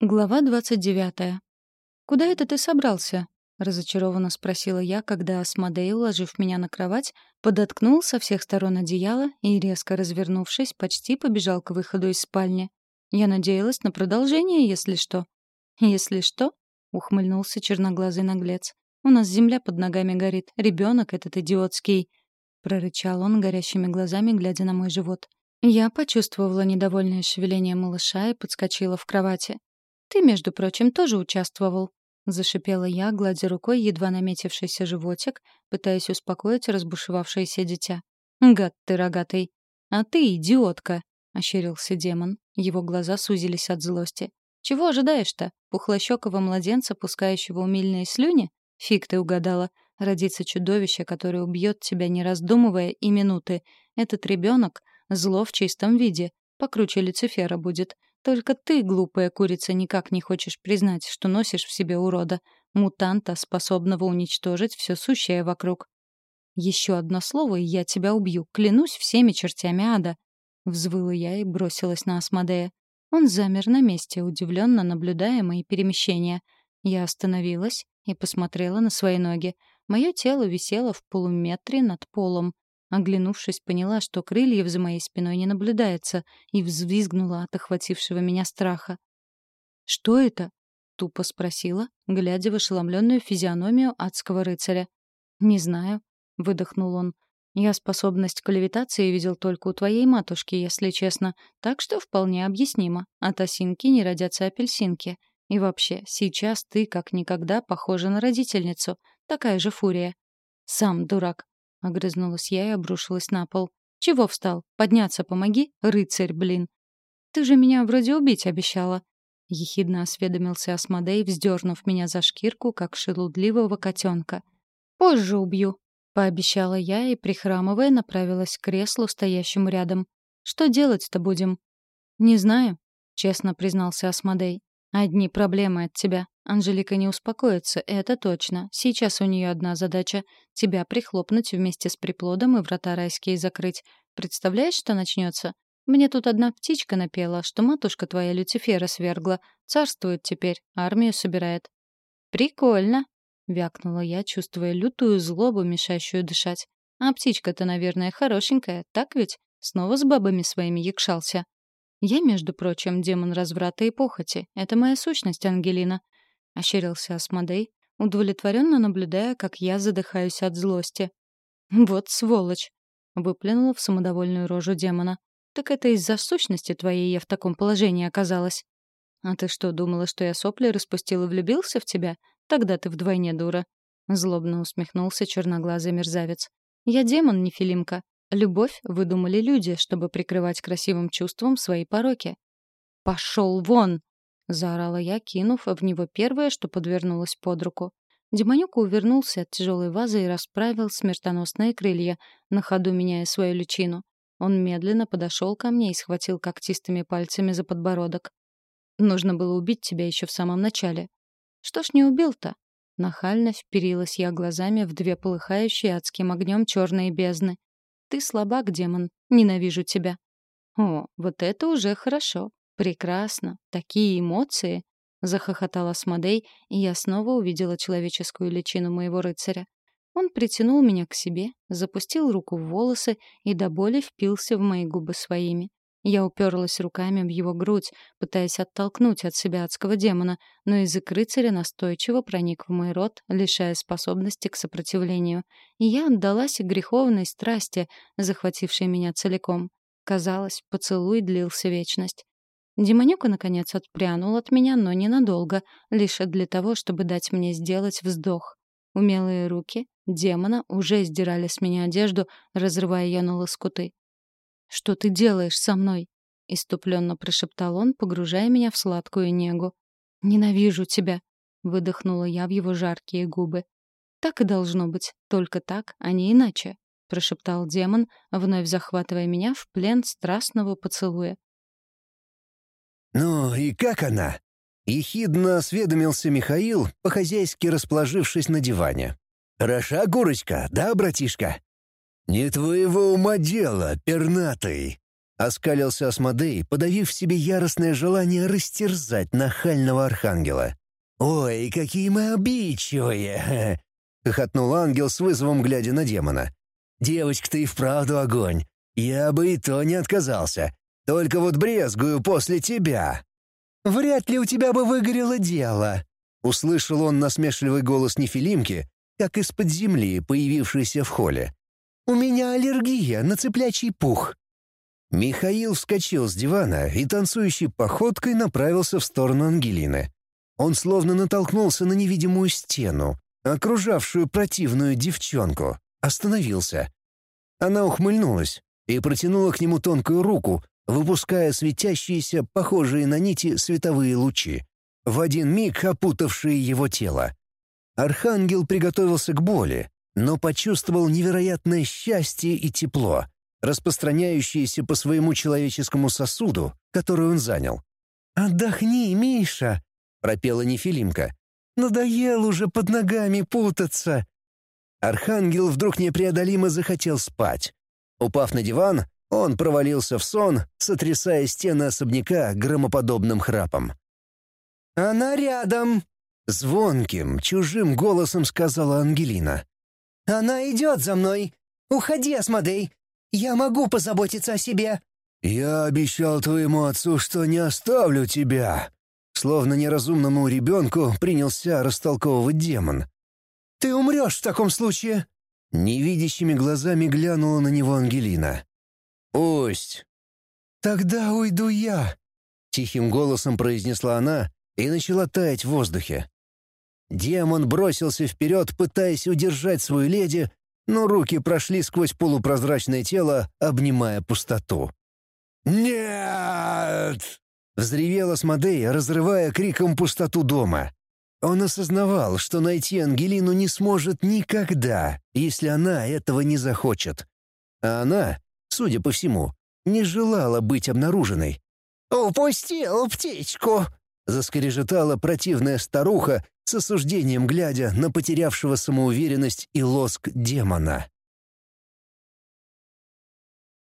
Глава двадцать девятая. «Куда это ты собрался?» — разочарованно спросила я, когда Асмодей, уложив меня на кровать, подоткнул со всех сторон одеяло и, резко развернувшись, почти побежал к выходу из спальни. Я надеялась на продолжение, если что. «Если что?» — ухмыльнулся черноглазый наглец. «У нас земля под ногами горит. Ребенок этот идиотский!» — прорычал он горящими глазами, глядя на мой живот. Я почувствовала недовольное шевеление малыша и подскочила в кровати. «Ты, между прочим, тоже участвовал», — зашипела я, гладя рукой едва наметившийся животик, пытаясь успокоить разбушевавшееся дитя. «Гад ты рогатый!» «А ты идиотка!» — ощерился демон. Его глаза сузились от злости. «Чего ожидаешь-то? Пухлощекого младенца, пускающего умильные слюни? Фиг ты угадала. Родится чудовище, которое убьет тебя, не раздумывая и минуты. Этот ребенок — зло в чистом виде. Покруче Люцифера будет. Только ты, глупая курица, никак не хочешь признать, что носишь в себе урода, мутанта, способного уничтожить все сущее вокруг. Еще одно слово, и я тебя убью, клянусь всеми чертями ада. Взвыла я и бросилась на Асмодея. Он замер на месте, удивленно наблюдая мои перемещения. Я остановилась и посмотрела на свои ноги. Мое тело висело в полуметре над полом. Оглянувшись, поняла, что крыльев за моей спиной не наблюдается, и взвизгнула от охватившего меня страха. «Что это?» — тупо спросила, глядя в ошеломленную физиономию адского рыцаря. «Не знаю», — выдохнул он. «Я способность к левитации видел только у твоей матушки, если честно, так что вполне объяснимо. От осинки не родятся апельсинки. И вообще, сейчас ты как никогда похожа на родительницу. Такая же фурия. Сам дурак. — огрызнулась я и обрушилась на пол. «Чего встал? Подняться помоги, рыцарь, блин!» «Ты же меня вроде убить обещала!» — ехидно осведомился Асмодей, вздернув меня за шкирку, как шелудливого котенка. «Позже убью!» — пообещала я и, прихрамывая, направилась к креслу, стоящему рядом. «Что делать-то будем?» «Не знаю», — честно признался Асмодей. «Одни проблемы от тебя. Анжелика не успокоится, это точно. Сейчас у нее одна задача — тебя прихлопнуть вместе с приплодом и врата райские закрыть. Представляешь, что начнется? Мне тут одна птичка напела, что матушка твоя Люцифера свергла. Царствует теперь, армию собирает. «Прикольно», — вякнула я, чувствуя лютую злобу, мешающую дышать. «А птичка-то, наверное, хорошенькая, так ведь? Снова с бабами своими якшался». «Я, между прочим, демон разврата и похоти. Это моя сущность, Ангелина. — ощерился Асмодей, удовлетворенно наблюдая, как я задыхаюсь от злости. «Вот сволочь!» — выплюнула в самодовольную рожу демона. «Так это из-за сущности твоей я в таком положении оказалась». «А ты что, думала, что я сопли распустил и влюбился в тебя? Тогда ты вдвойне дура». Злобно усмехнулся черноглазый мерзавец. «Я демон, не Филимка. Любовь выдумали люди, чтобы прикрывать красивым чувством свои пороки». «Пошел вон!» — заорала я, кинув в него первое, что подвернулось под руку. Демонюка увернулся от тяжелой вазы и расправил смертоносные крылья, на ходу меняя свою личину. Он медленно подошел ко мне и схватил когтистыми пальцами за подбородок. «Нужно было убить тебя еще в самом начале». «Что ж не убил-то?» Нахально вперилась я глазами в две полыхающие адским огнем черные бездны. «Ты слабак, демон. Ненавижу тебя». «О, вот это уже хорошо. «Прекрасно! Такие эмоции!» — захохотал Асмодей, и я снова увидела человеческую личину моего рыцаря. Он притянул меня к себе, запустил руку в волосы и до боли впился в мои губы своими. Я уперлась руками в его грудь, пытаясь оттолкнуть от себя адского демона, но язык рыцаря настойчиво проник в мой рот, лишая способности к сопротивлению. И я отдалась греховной страсти, захватившей меня целиком. Казалось, поцелуй длился вечность. Демонюка, наконец, отпрянул от меня, но ненадолго, лишь для того, чтобы дать мне сделать вздох. Умелые руки демона уже сдирали с меня одежду, разрывая ее на лоскуты. «Что ты делаешь со мной?» — иступленно прошептал он, погружая меня в сладкую негу. «Ненавижу тебя!» — выдохнула я в его жаркие губы. «Так и должно быть, только так, а не иначе», — прошептал демон, вновь захватывая меня в плен страстного поцелуя. «Ну и как она?» — ехидно осведомился Михаил, по-хозяйски расположившись на диване. «Хороша курочка, да, братишка?» «Не твоего ума дело, пернатый!» Оскалился Асмодей, подавив в себе яростное желание растерзать нахального архангела. «Ой, какие мы обидчивые!» — хохотнул ангел с вызовом, глядя на демона. «Девочка, ты и вправду огонь. Я бы и то не отказался. Только вот брезгую после тебя». «Вряд ли у тебя бы выгорело дело», — услышал он насмешливый голос Нефилимки, как из-под земли, появившийся в холле. «У меня аллергия на цыплячий пух». Михаил вскочил с дивана и танцующей походкой направился в сторону Ангелины. Он словно натолкнулся на невидимую стену, окружавшую противную девчонку. Остановился. Она ухмыльнулась и протянула к нему тонкую руку, выпуская светящиеся, похожие на нити, световые лучи, в один миг опутавшие его тело. Архангел приготовился к боли, но почувствовал невероятное счастье и тепло — распространяющиеся по своему человеческому сосуду, который он занял. «Отдохни, Миша!» — пропела Нефилимка. «Надоел уже под ногами путаться!» Архангел вдруг непреодолимо захотел спать. Упав на диван, он провалился в сон, сотрясая стены особняка громоподобным храпом. «Она рядом!» — звонким, чужим голосом сказала Ангелина. «Она идет за мной! Уходи, Асмодей! Я могу позаботиться о себе!» «Я обещал твоему отцу, что не оставлю тебя!» Словно неразумному ребенку принялся растолковывать демон. «Ты умрешь в таком случае!» Невидящими глазами глянула на него Ангелина. «Пусть!» «Тогда уйду я!» Тихим голосом произнесла она и начала таять в воздухе. Демон бросился вперед, пытаясь удержать свою леди, но руки прошли сквозь полупрозрачное тело, обнимая пустоту. «Нет!» — взревела Смодей, разрывая криком пустоту дома. Он осознавал, что найти Ангелину не сможет никогда, если она этого не захочет. А она, судя по всему, не желала быть обнаруженной. «Упустил птичку!» — заскрежетала противная старуха, с осуждением глядя на потерявшего самоуверенность и лоск демона.